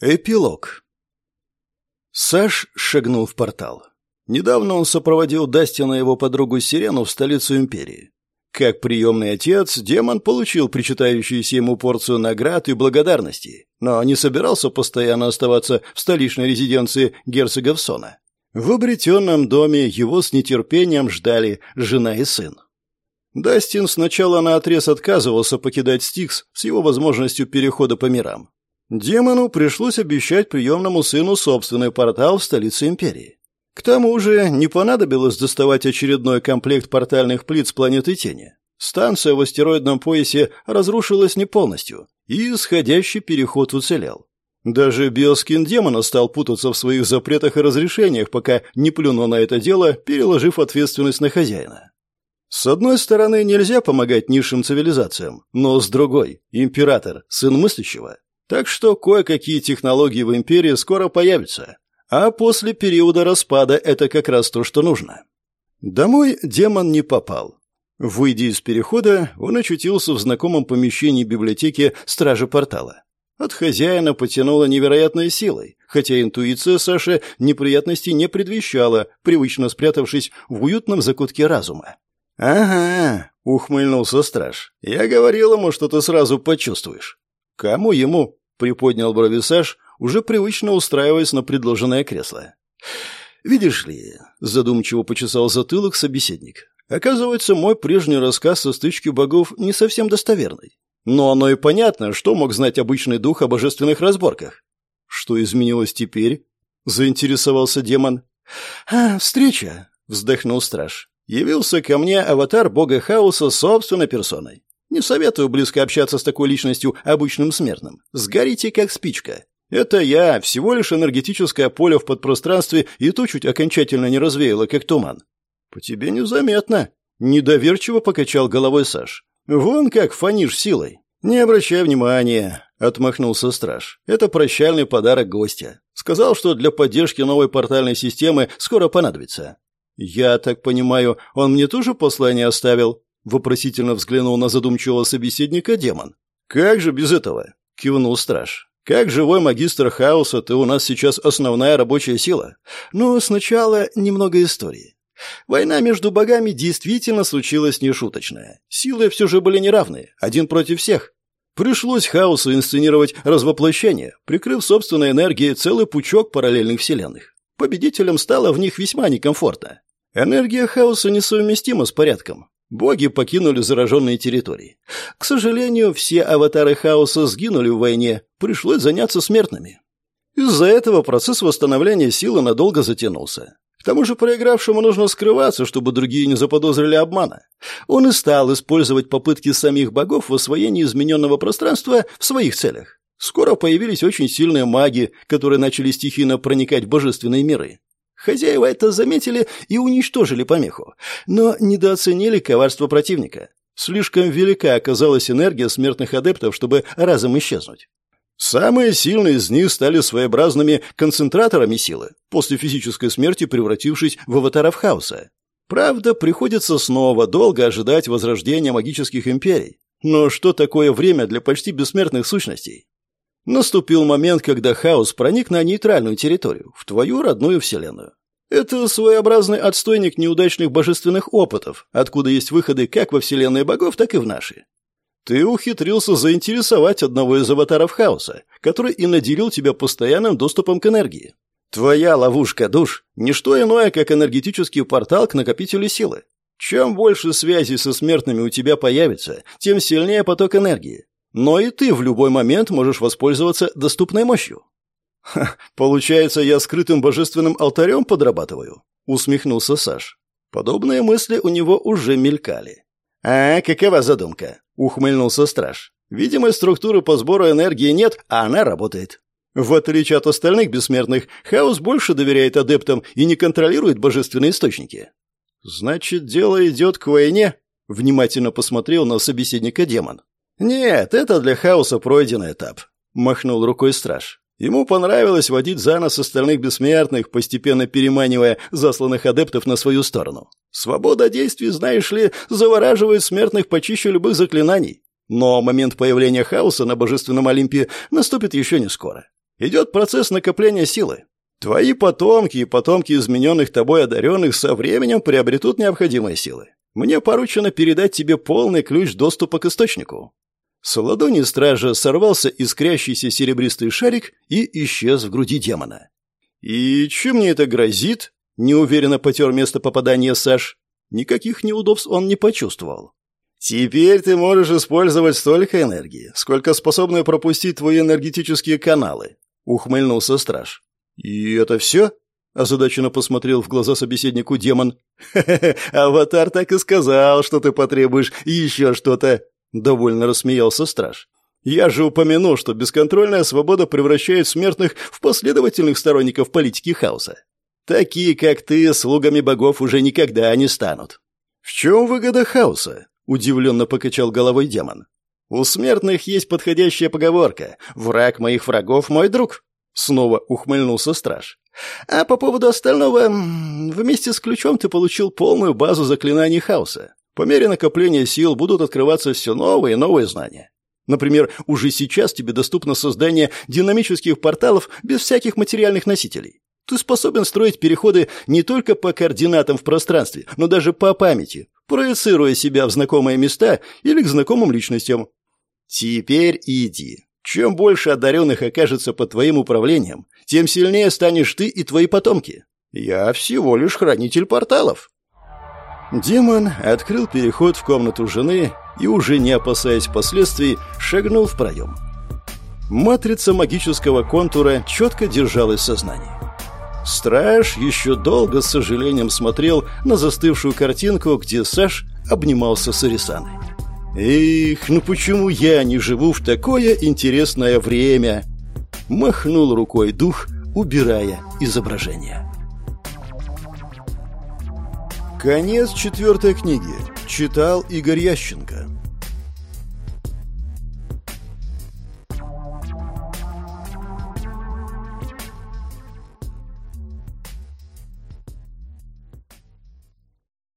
Эпилог. Саш шагнул в портал. Недавно он сопроводил Дастина и его подругу Сирену в столицу Империи. Как приемный отец, демон получил причитающуюся ему порцию наград и благодарности, но не собирался постоянно оставаться в столичной резиденции герцога Сона. В обретенном доме его с нетерпением ждали жена и сын. Дастин сначала наотрез отказывался покидать Стикс с его возможностью перехода по мирам. Демону пришлось обещать приемному сыну собственный портал в столице империи. К тому же не понадобилось доставать очередной комплект портальных плит с планеты Тени. Станция в астероидном поясе разрушилась не полностью, и исходящий переход уцелел. Даже биоскин демона стал путаться в своих запретах и разрешениях, пока не плюнул на это дело, переложив ответственность на хозяина. С одной стороны, нельзя помогать низшим цивилизациям, но с другой, император, сын мыслящего, так что кое-какие технологии в империи скоро появятся. А после периода распада это как раз то, что нужно. Домой демон не попал. Выйдя из перехода, он очутился в знакомом помещении библиотеки Стражи Портала. От хозяина потянуло невероятной силой, хотя интуиция Саши неприятностей не предвещала, привычно спрятавшись в уютном закутке разума. «Ага», — ухмыльнулся страж, — «я говорил ему, что ты сразу почувствуешь». «Кому ему?» — приподнял брови Саш, уже привычно устраиваясь на предложенное кресло. «Видишь ли», — задумчиво почесал затылок собеседник, «оказывается, мой прежний рассказ о стычке богов не совсем достоверный. Но оно и понятно, что мог знать обычный дух о божественных разборках». «Что изменилось теперь?» — заинтересовался демон. «А, встреча», — вздохнул страж. «Явился ко мне аватар бога хаоса собственной персоной. Не советую близко общаться с такой личностью обычным смертным. Сгорите, как спичка. Это я, всего лишь энергетическое поле в подпространстве, и то чуть окончательно не развеяло, как туман. По тебе незаметно. Недоверчиво покачал головой Саш. Вон как фонишь силой. Не обращай внимания, отмахнулся страж. Это прощальный подарок гостя. Сказал, что для поддержки новой портальной системы скоро понадобится. Я так понимаю, он мне тоже послание оставил? Вопросительно взглянул на задумчивого собеседника демон. «Как же без этого?» — кивнул страж. «Как живой магистр хаоса, ты у нас сейчас основная рабочая сила. Но сначала немного истории. Война между богами действительно случилась нешуточная. Силы все же были неравны, один против всех. Пришлось хаосу инсценировать развоплощение, прикрыв собственной энергией целый пучок параллельных вселенных. Победителям стало в них весьма некомфортно. Энергия хаоса несовместима с порядком. Боги покинули зараженные территории. К сожалению, все аватары хаоса сгинули в войне, пришлось заняться смертными. Из-за этого процесс восстановления силы надолго затянулся. К тому же проигравшему нужно скрываться, чтобы другие не заподозрили обмана. Он и стал использовать попытки самих богов в освоении измененного пространства в своих целях. Скоро появились очень сильные маги, которые начали стихийно проникать в божественные миры. Хозяева это заметили и уничтожили помеху, но недооценили коварство противника. Слишком велика оказалась энергия смертных адептов, чтобы разом исчезнуть. Самые сильные из них стали своеобразными концентраторами силы, после физической смерти превратившись в аватаров хаоса. Правда, приходится снова долго ожидать возрождения магических империй. Но что такое время для почти бессмертных сущностей? Наступил момент, когда хаос проник на нейтральную территорию, в твою родную вселенную. Это своеобразный отстойник неудачных божественных опытов, откуда есть выходы как во вселенной богов, так и в наши. Ты ухитрился заинтересовать одного из аватаров хаоса, который и наделил тебя постоянным доступом к энергии. Твоя ловушка душ – не что иное, как энергетический портал к накопителю силы. Чем больше связей со смертными у тебя появится, тем сильнее поток энергии. Но и ты в любой момент можешь воспользоваться доступной мощью. Ха, получается, я скрытым божественным алтарем подрабатываю, усмехнулся Саш. Подобные мысли у него уже мелькали. А какова задумка? ухмыльнулся страж. Видимой структуры по сбору энергии нет, а она работает. В отличие от остальных бессмертных, хаос больше доверяет адептам и не контролирует божественные источники. Значит, дело идет к войне, внимательно посмотрел на собеседника демон. «Нет, это для хаоса пройденный этап», — махнул рукой страж. Ему понравилось водить за нос остальных бессмертных, постепенно переманивая засланных адептов на свою сторону. Свобода действий, знаешь ли, завораживает смертных почище любых заклинаний. Но момент появления хаоса на Божественном Олимпе наступит еще не скоро. Идет процесс накопления силы. Твои потомки и потомки измененных тобой одаренных со временем приобретут необходимые силы. Мне поручено передать тебе полный ключ доступа к источнику». С ладони стража сорвался искрящийся серебристый шарик и исчез в груди демона. «И чем мне это грозит?» — неуверенно потер место попадания Саш. Никаких неудобств он не почувствовал. «Теперь ты можешь использовать столько энергии, сколько способны пропустить твои энергетические каналы», — ухмыльнулся страж. «И это все?» Озадаченно посмотрел в глаза собеседнику демон. «Ха-ха-ха, аватар так и сказал, что ты потребуешь еще что-то!» Довольно рассмеялся страж. «Я же упомянул, что бесконтрольная свобода превращает смертных в последовательных сторонников политики хаоса. Такие, как ты, слугами богов уже никогда не станут». «В чем выгода хаоса?» — удивленно покачал головой демон. «У смертных есть подходящая поговорка «Враг моих врагов — мой друг». Снова ухмыльнулся страж. А по поводу остального, вместе с ключом ты получил полную базу заклинаний хаоса. По мере накопления сил будут открываться все новые и новые знания. Например, уже сейчас тебе доступно создание динамических порталов без всяких материальных носителей. Ты способен строить переходы не только по координатам в пространстве, но даже по памяти, проецируя себя в знакомые места или к знакомым личностям. Теперь иди. Чем больше одаренных окажется под твоим управлением, тем сильнее станешь ты и твои потомки. Я всего лишь хранитель порталов». Демон открыл переход в комнату жены и, уже не опасаясь последствий, шагнул в проем. Матрица магического контура четко держалась в сознании. Страж еще долго с сожалением смотрел на застывшую картинку, где Саш обнимался с Арисаной. «Эх, ну почему я не живу в такое интересное время?» Махнул рукой дух, убирая изображение. Конец четвертой книги. Читал Игорь Ященко.